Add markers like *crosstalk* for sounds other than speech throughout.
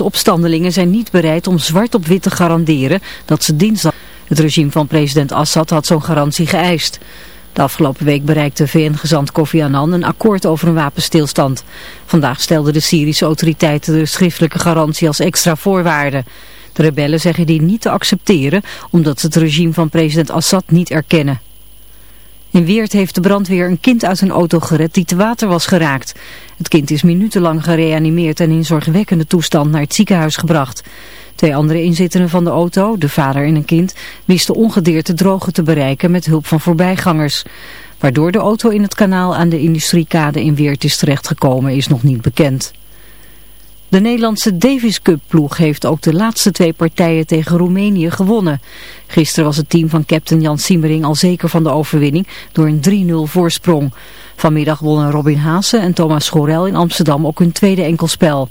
opstandelingen zijn niet bereid om zwart op wit te garanderen dat ze dinsdag... Het regime van president Assad had zo'n garantie geëist. De afgelopen week bereikte VN-gezant Kofi Annan een akkoord over een wapenstilstand. Vandaag stelden de Syrische autoriteiten de schriftelijke garantie als extra voorwaarde. De rebellen zeggen die niet te accepteren omdat ze het regime van president Assad niet erkennen. In Weert heeft de brandweer een kind uit een auto gered die te water was geraakt. Het kind is minutenlang gereanimeerd en in zorgwekkende toestand naar het ziekenhuis gebracht. Twee andere inzittenden van de auto, de vader en een kind, wisten ongedeerd de droge te bereiken met hulp van voorbijgangers. Waardoor de auto in het kanaal aan de industriekade in Weert is terechtgekomen is nog niet bekend. De Nederlandse Davis Cup ploeg heeft ook de laatste twee partijen tegen Roemenië gewonnen. Gisteren was het team van captain Jan Siemering al zeker van de overwinning door een 3-0 voorsprong. Vanmiddag wonnen Robin Haase en Thomas Schorel in Amsterdam ook hun tweede enkelspel.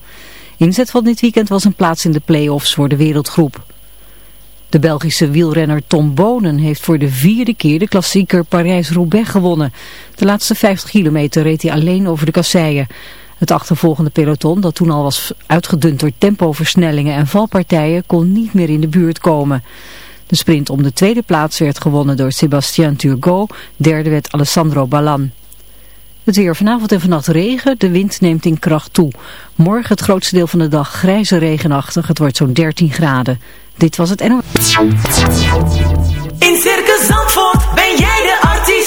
Inzet van dit weekend was een plaats in de play-offs voor de wereldgroep. De Belgische wielrenner Tom Bonen heeft voor de vierde keer de klassieker Parijs-Roubaix gewonnen. De laatste 50 kilometer reed hij alleen over de kasseien. Het achtervolgende peloton, dat toen al was uitgedund door tempoversnellingen en valpartijen, kon niet meer in de buurt komen. De sprint om de tweede plaats werd gewonnen door Sébastien Turgot, derde werd Alessandro Ballan. Het weer vanavond en vannacht regen, de wind neemt in kracht toe. Morgen het grootste deel van de dag grijze regenachtig, het wordt zo'n 13 graden. Dit was het NO. In Circus Zandvoort ben jij de artiest.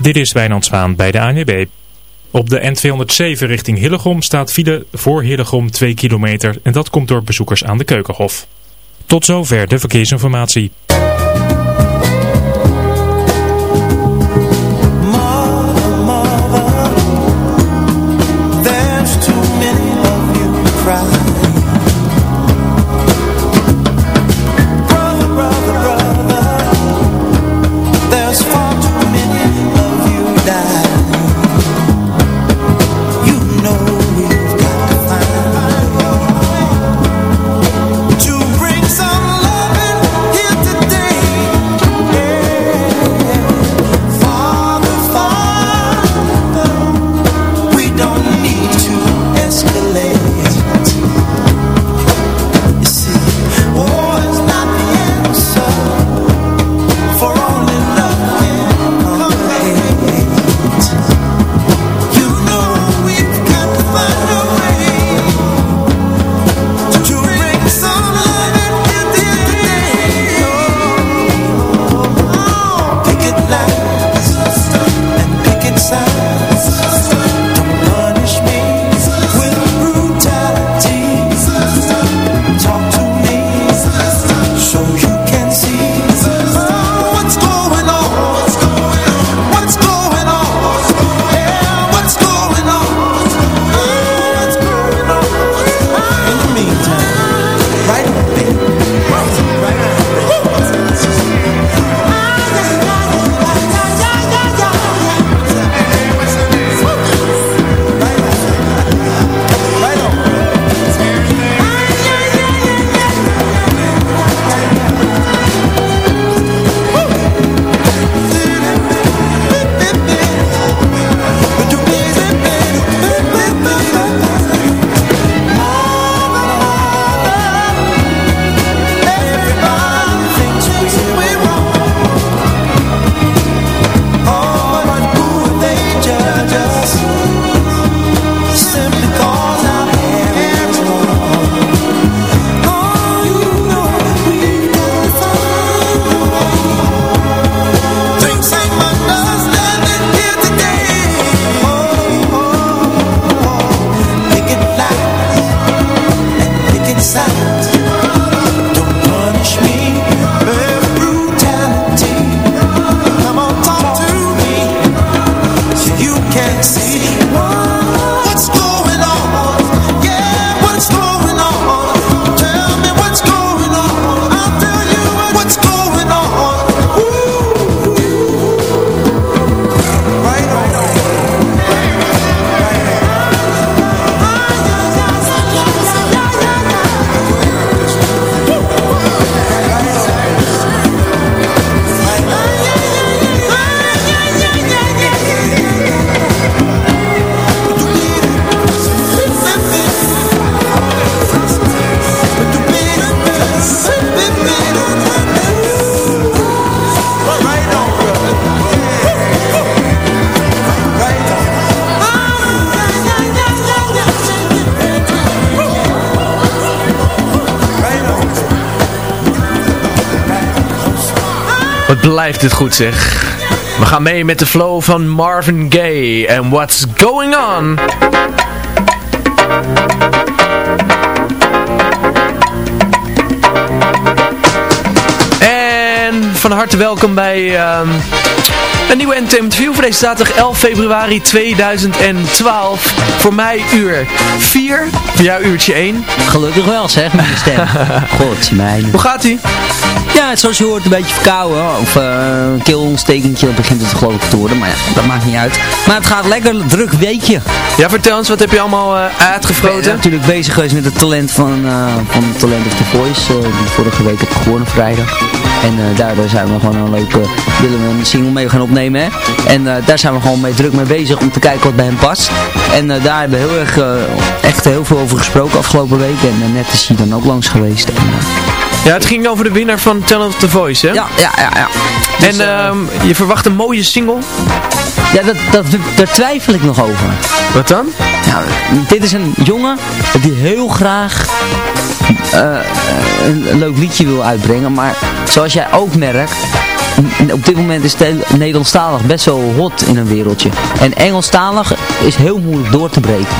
Dit is Wijnand Zwaan bij de ANWB. Op de N207 richting Hillegom staat file voor Hillegom 2 kilometer en dat komt door bezoekers aan de Keukenhof. Tot zover de verkeersinformatie. Blijft dit goed zeg. We gaan mee met de flow van Marvin Gaye en What's Going On. En van harte welkom bij ehm, een nieuwe Entertainment View voor deze zaterdag 11 februari 2012. Voor mij uur 4, voor jou uurtje 1. Gelukkig wel zeg, met je stem. *laughs* God, mijn. Hoe gaat ie? Ja, zoals je hoort een beetje verkouden. Of uh, een keelontstekentje, dat begint het geloof ik te worden. Maar ja, dat maakt niet uit. Maar het gaat lekker, druk weekje. Ja, vertel eens, wat heb je allemaal uh, uitgefroten? Ik ben natuurlijk bezig geweest met het talent van, uh, van Talent of the Voice. die vorige week heb gewonnen vrijdag. En daardoor zijn we gewoon een leuke, willen we een single mee gaan opnemen. Hè? En daar zijn we gewoon mee druk mee bezig om te kijken wat bij hem past. En daar hebben we heel erg, echt heel veel over gesproken afgelopen week. En net is hij dan ook langs geweest. En, ja, het ging over de winnaar van Talent of the Voice, hè? Ja, ja, ja. ja. Dus, en uh, je verwacht een mooie single? Ja, dat, dat, daar twijfel ik nog over. Wat dan? Nou, dit is een jongen die heel graag uh, een leuk liedje wil uitbrengen. Maar zoals jij ook merkt, op dit moment is Nederlandstalig best wel hot in een wereldje. En Engelstalig is heel moeilijk door te breken.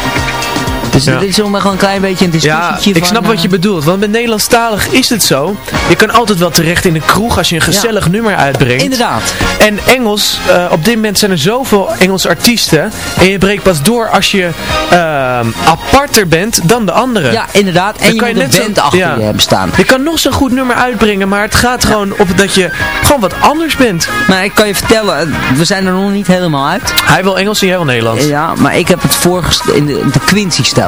Dus ja. dit is nog gewoon een klein beetje een discussietje Ja, ik snap wat je bedoelt. Want met Nederlandstalig is het zo. Je kan altijd wel terecht in de kroeg als je een gezellig nummer uitbrengt. Inderdaad. En Engels, uh, op dit moment zijn er zoveel Engelse artiesten. En je breekt pas door als je uh, aparter bent dan de anderen. Ja, inderdaad. En je, kan je moet een band achter je hebben staan. Je kan nog zo'n goed nummer uitbrengen, maar het gaat gewoon op dat je gewoon wat anders bent. Maar ik kan je vertellen, we zijn er nog niet helemaal uit. Hij wil Engels en jij wil Nederlands. Ja, maar ik heb het voorgesteld in de, de Quincy-stijl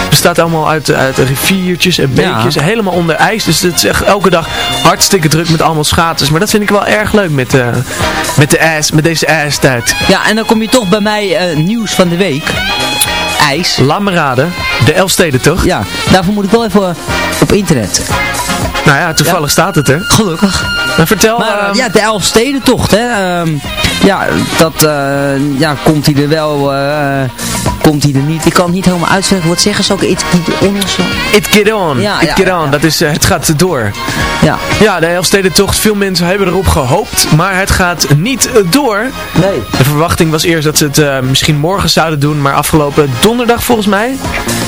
bestaat allemaal uit, uit riviertjes en beekjes. Helemaal onder ijs. Dus het is echt elke dag hartstikke druk met allemaal schaters. Maar dat vind ik wel erg leuk met, uh, met, de ijs, met deze ijstijd. Ja, en dan kom je toch bij mij uh, nieuws van de week. IJs. Laat me raden. De Elfsteden toch? Ja, daarvoor moet ik wel even op internet. Nou ja, toevallig staat het er. Gelukkig. Maar vertel... Maar, uh, ja, de Elfstedentocht, hè. Um, ja, dat uh, ja, komt hij er wel, uh, komt hij er niet. Ik kan het niet helemaal uitzeggen. Wat zeggen ze ook? It get on of It get on. Ja, It ja, get on. Ja. Dat is, het gaat door. Ja. Ja, de Elfstedentocht. Veel mensen hebben erop gehoopt. Maar het gaat niet door. Nee. De verwachting was eerst dat ze het uh, misschien morgen zouden doen. Maar afgelopen donderdag volgens mij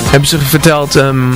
hebben ze verteld um,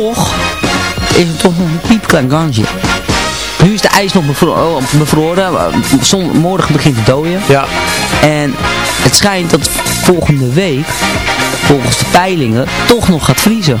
toch is het toch nog een piepklein kansje. Nu is de ijs nog bevro bevroren. Zon, morgen begint te dooien. Ja. En het schijnt dat volgende week, volgens de peilingen, toch nog gaat vriezen.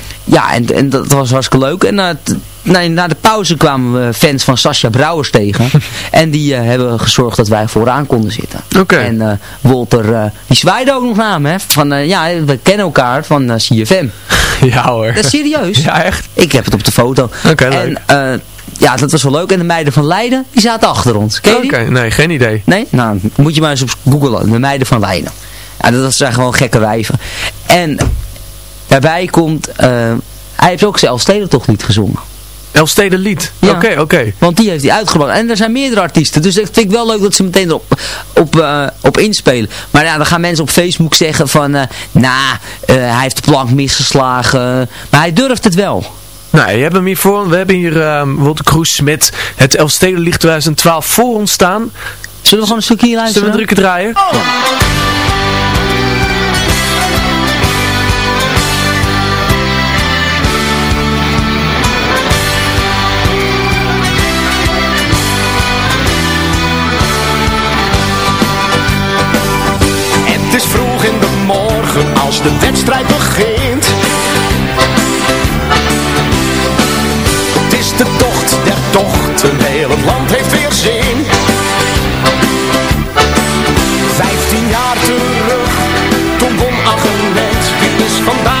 ja, en, en dat was hartstikke leuk. En uh, nee, na de pauze kwamen we fans van Sascha Brouwers tegen. *laughs* en die hebben gezorgd dat wij vooraan konden zitten. En Walter, die zwaaide ook nog naar me. Hè, van, ja, we kennen elkaar van CFM. *laughs* ja hoor. Dat is serieus. ja, echt? Ik heb het op de foto. Oké, leuk. En, ja, dat was wel leuk. En de meiden van Leiden, die zaten achter ons. Oké, nee, geen idee. Nee? Nou, moet je maar eens op googlen. De meiden van Leiden. Ja, dat zijn gewoon gekke wijven. En daarbij komt, uh, hij heeft ook zijn toch niet gezongen. Elfstedenlied? Ja. Oké, oké. Want die heeft hij uitgebracht. En er zijn meerdere artiesten. Dus dat vind ik wel leuk dat ze meteen erop op, uh, op inspelen. Maar ja, dan gaan mensen op Facebook zeggen van... Uh, nou, hij heeft de plank misgeslagen. Maar hij durft het wel. Nou, je hebt hem hier voor. We hebben hier uh, Walter Kroes met het Elfstedenlicht 2012 voor ons staan. Zullen we gewoon een stukje hier luisteren? Zullen we een draaien? Oh. De wedstrijd begint de tocht der tochten, heel het land heeft weer zin. Vijftien jaar terug, toen won Aggenet, dit is vandaag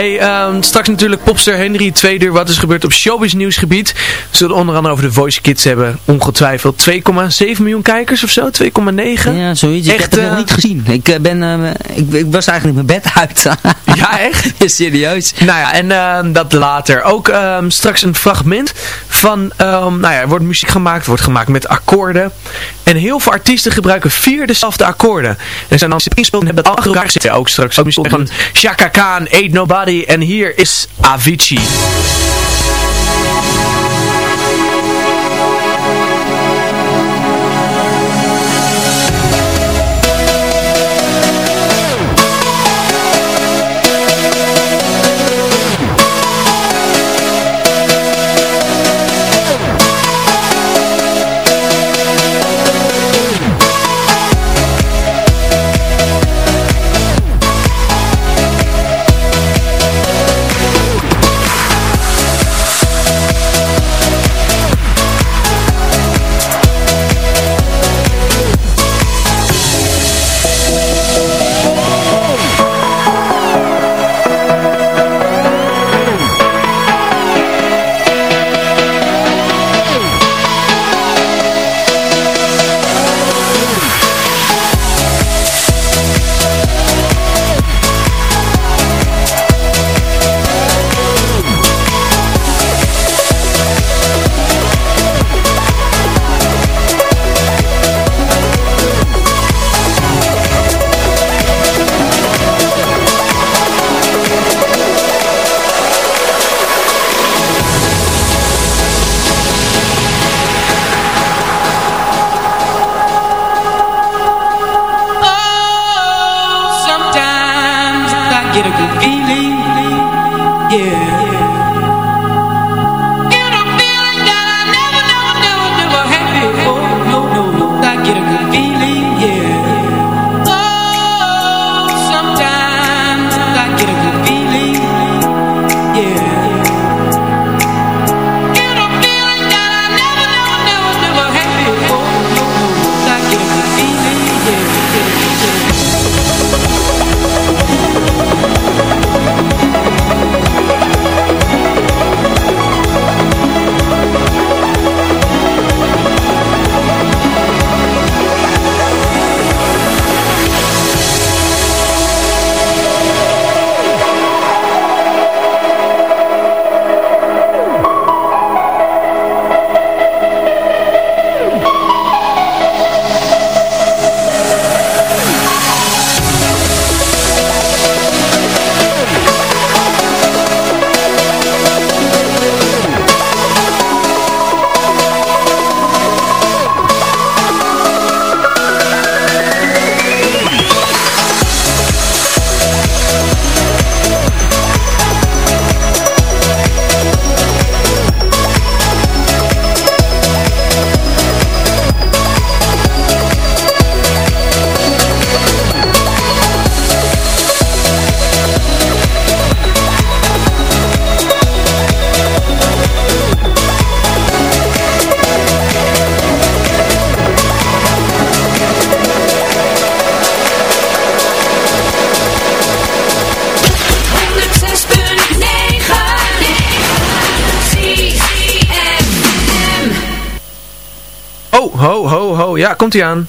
Hey, ehm, straks natuurlijk popster Henry, tweede uur, wat is gebeurd op showbiz nieuwsgebied. We zullen onder andere over de Voice Kids hebben, ongetwijfeld 2,7 miljoen kijkers of zo, 2,9. Ja, zoiets. ik Echt, heb het eh, nog niet gezien. Ik, eh, ben, eh, ik, ik was eigenlijk mijn bed uit. *laughs* Ja, echt? Ja, *laughs* serieus. Nou ja, en dat later. Ook ehm, straks een fragment van, ehm, nou ja, er wordt muziek gemaakt, wordt gemaakt met akkoorden. En heel veel artiesten gebruiken vier dezelfde akkoorden. Er zijn dan ingespeeld en hebben dat al elkaar zitten. Ook straks ook muziek van Chaka Khan, Ain't Nobody. En hier is Avicii. Ja, komt hij aan.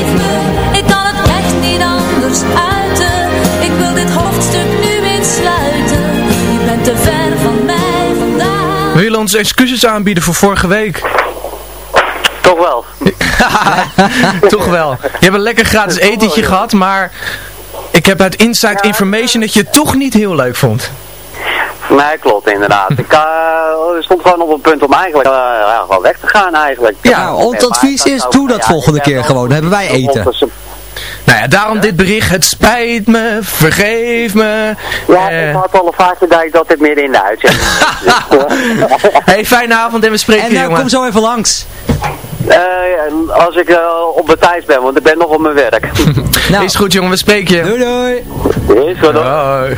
me, Wil je ons excuses aanbieden voor vorige week? Toch wel. *laughs* Toch wel. Je hebt een lekker gratis etentje gehad, maar ik heb uit inside information dat je het toch niet heel leuk vond. Nee, klopt inderdaad. ik uh, stond gewoon op een punt om eigenlijk uh, ja, gewoon weg te gaan eigenlijk. Ja, ons advies is, doe dat volgende keer gewoon. Dan hebben wij eten. Nou ja, daarom dit bericht. Het spijt me, vergeef me. Ja, ik had al een vaakje dat ik dat dit midden in de uitzending. *laughs* *laughs* hey, fijne avond en we spreken En uh, kom zo even langs. Uh, als ik uh, op mijn tijd ben, want ik ben nog op mijn werk. *laughs* nou. Is goed jongen, we spreken je. Doei doei. Is goed hoor.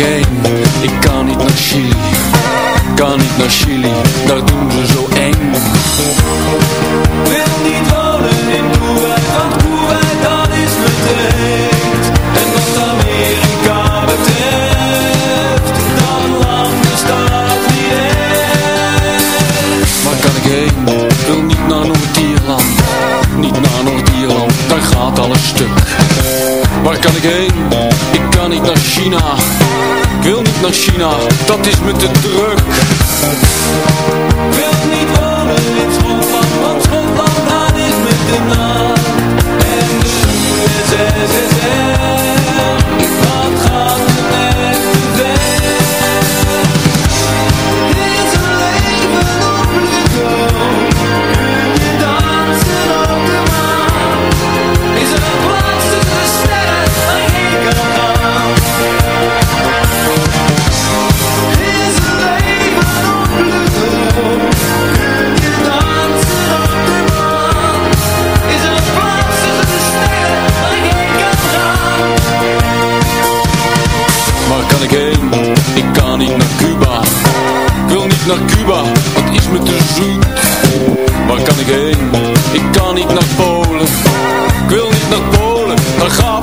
Ik kan niet naar Chili, kan niet naar Chili. China, dat is me te druk.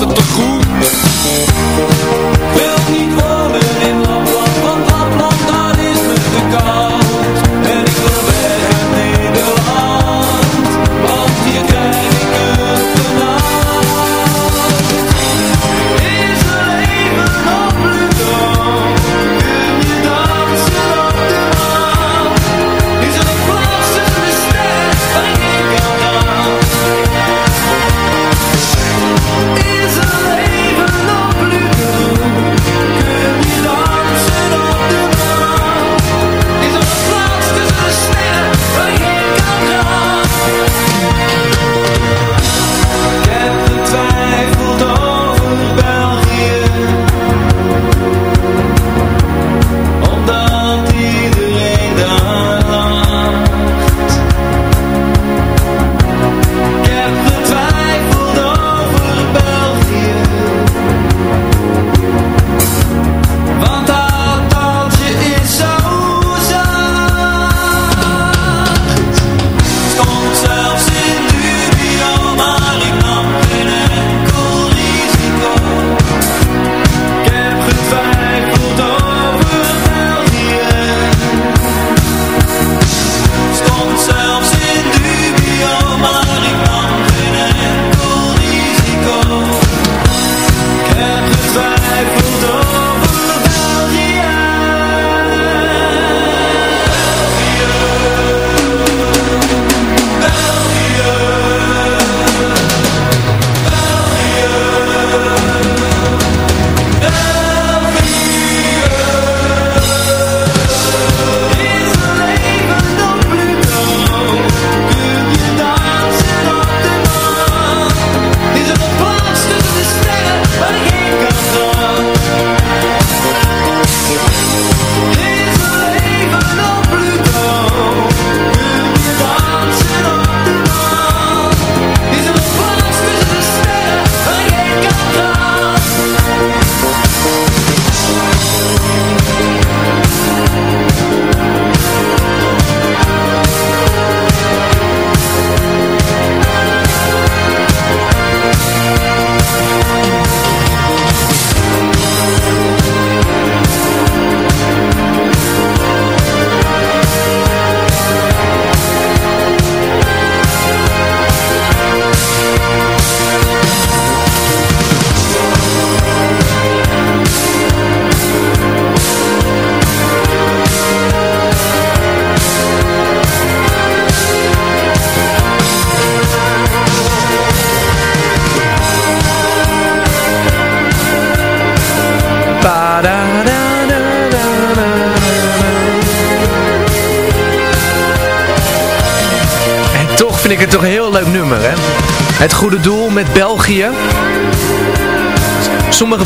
The de.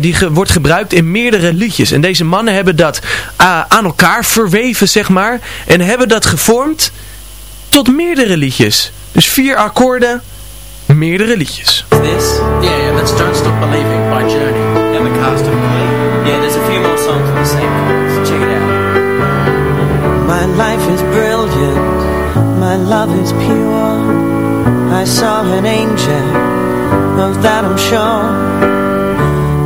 die wordt gebruikt in meerdere liedjes. En deze mannen hebben dat aan elkaar verweven, zeg maar. En hebben dat gevormd tot meerdere liedjes. Dus vier akkoorden, meerdere liedjes. This? Yeah, yeah, that's Don't Stop Believing by Journey. And the cast of Glee. Yeah, there's a few more songs on the same chords. Check it out. My life is brilliant. My love is pure. I saw an angel. Of that I'm sure.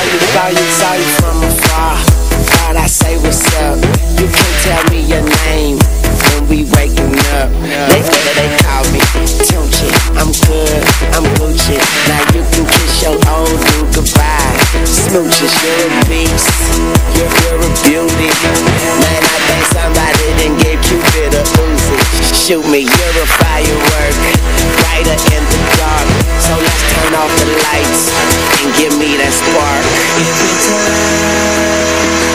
Saw you, saw you, saw you, from afar. Thought I say what's up. You can tell me your name when we waking up. They they, they call me Tunchi. I'm good, I'm Gucci. Now you can kiss your old dude goodbye. Smooches, you're a beast. You're, you're a beauty. Man, I think somebody didn't give Cupid a Uzi. Shoot me, you're a firework. Brighter in the dark. So let's turn off the lights and give me that spark. Every time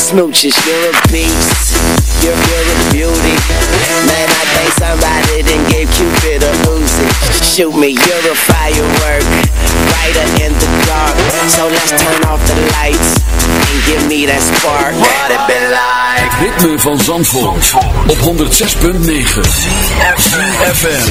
smooches. You're a beast. You're, a beauty. Man, I think somebody done gave Cupid a Uzi. Shoot me, you're a firework. Brighter in the dark. So let's turn off the lights and give me that spark. What it been like? Ritme van Zandvoort, op 106.9 FM.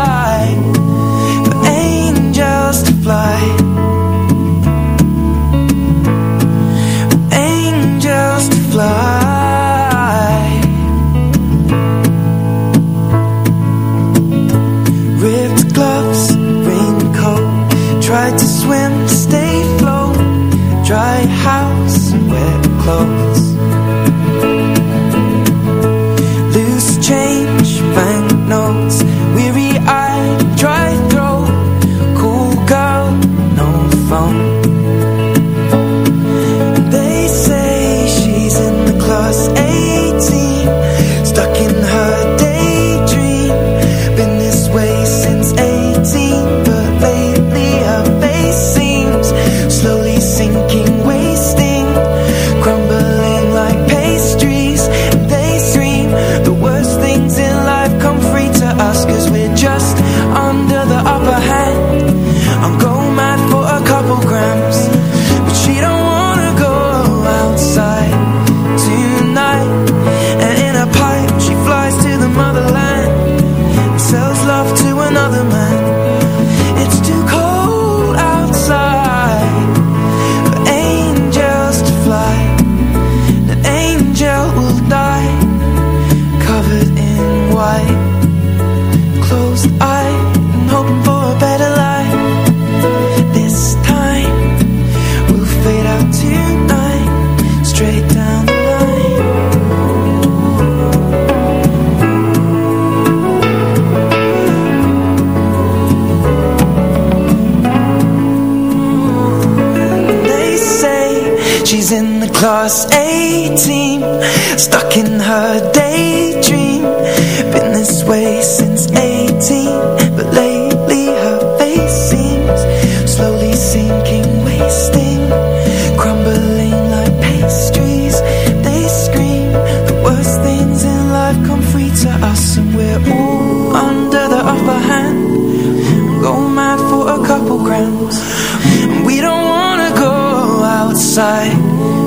And we don't wanna go outside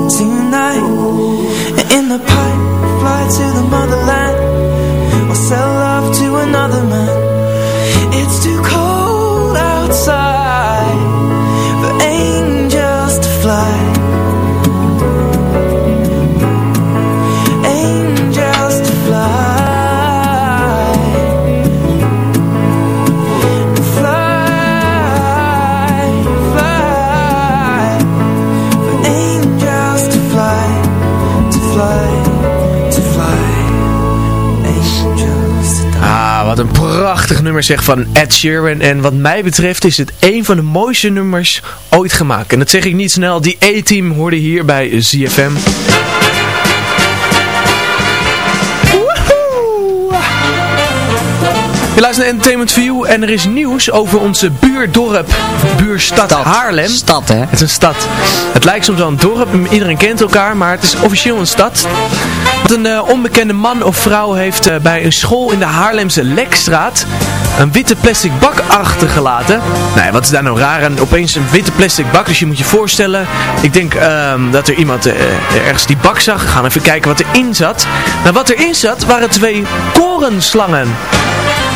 tonight. In the pipe, fly to the motherland. Or sell love to another man. It's too cold prachtig nummer zeg van Ed Sheeran. En wat mij betreft is het een van de mooiste nummers ooit gemaakt. En dat zeg ik niet snel. Die A-team hoorde hier bij ZFM. Je luistert naar Entertainment View en er is nieuws over onze buurdorp, buurstad Haarlem. Stad, hè? Het is een stad. Het lijkt soms wel een dorp, iedereen kent elkaar, maar het is officieel een stad. Want een eh, onbekende man of vrouw heeft eh, bij een school in de Haarlemse Lekstraat een witte plastic bak achtergelaten. Nou ja, wat is daar nou raar aan? Opeens een witte plastic bak, dus je moet je voorstellen. Ik denk ehm, dat er iemand eh, ergens die bak zag. We gaan even kijken wat erin zat. Nou, wat erin zat waren twee korenslangen.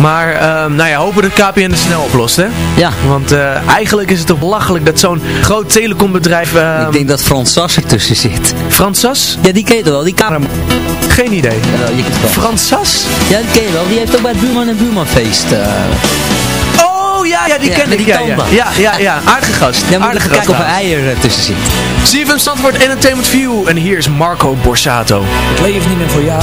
Maar, uh, nou ja, hopen dat KPN het snel oplost, hè? Ja. Want uh, eigenlijk is het toch belachelijk dat zo'n groot telecombedrijf... Uh, ik denk dat Frans Sas er tussen zit. Frans Sas? Ja, die ken je toch wel, die kamer. Geen idee. Ja, je kent wel. Frans Sas? Ja, die ken je wel. Die heeft ook bij het Buurman en Buurmanfeest... Oh, ja, ja, die ja, ken ik. Die ja, ja. ja, ja, ja. Aardige gast. Ja, moet Aardige kijken of er eier uh, tussen zit. CFM Zandvoort Entertainment View. En hier is Marco Borsato. Ik leef niet meer voor jou.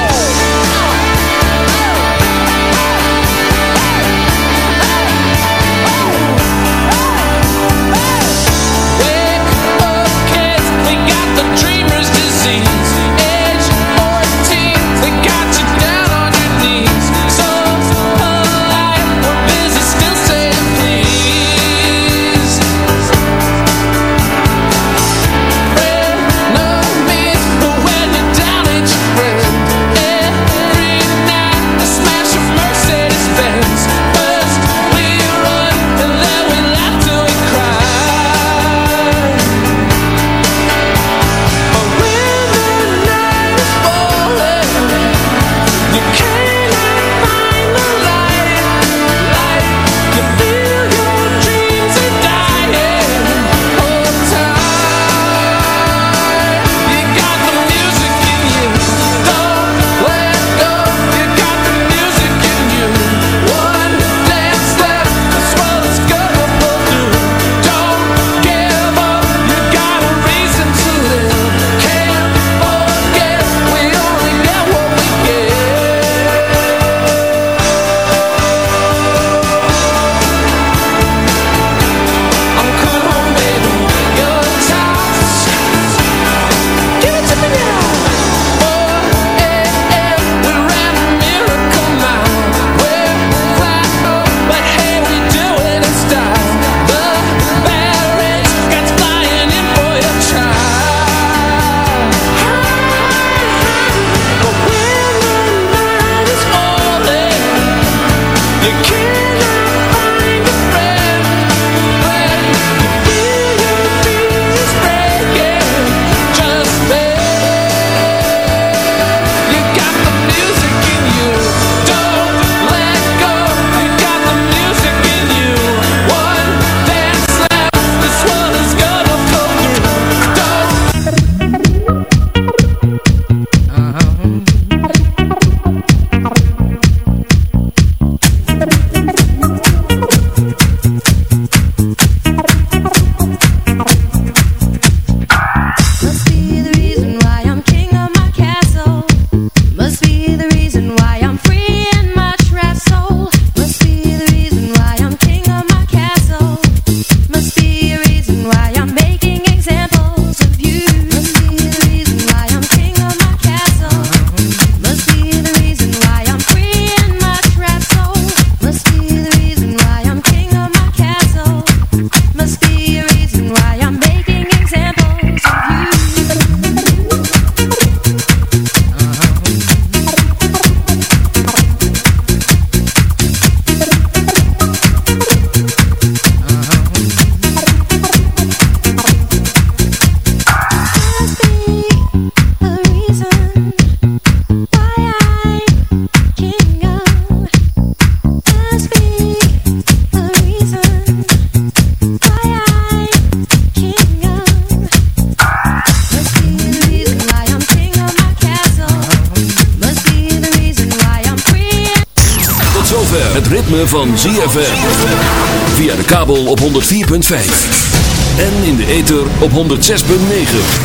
En in de ether op 106.9.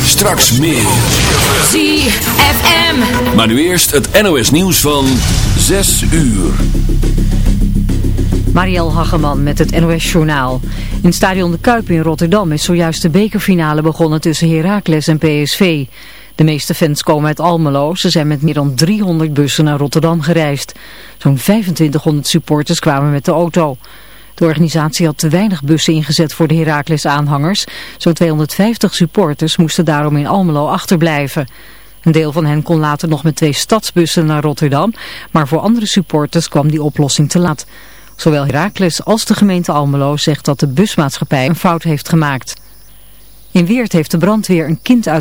Straks meer. ZFM. Maar nu eerst het NOS nieuws van 6 uur. Marielle Hageman met het NOS Journaal. In stadion De Kuip in Rotterdam is zojuist de bekerfinale begonnen tussen Heracles en PSV. De meeste fans komen uit Almelo. Ze zijn met meer dan 300 bussen naar Rotterdam gereisd. Zo'n 2500 supporters kwamen met de auto. De organisatie had te weinig bussen ingezet voor de Heracles-aanhangers. Zo'n 250 supporters moesten daarom in Almelo achterblijven. Een deel van hen kon later nog met twee stadsbussen naar Rotterdam, maar voor andere supporters kwam die oplossing te laat. Zowel Heracles als de gemeente Almelo zegt dat de busmaatschappij een fout heeft gemaakt. In Weert heeft de brandweer een kind uit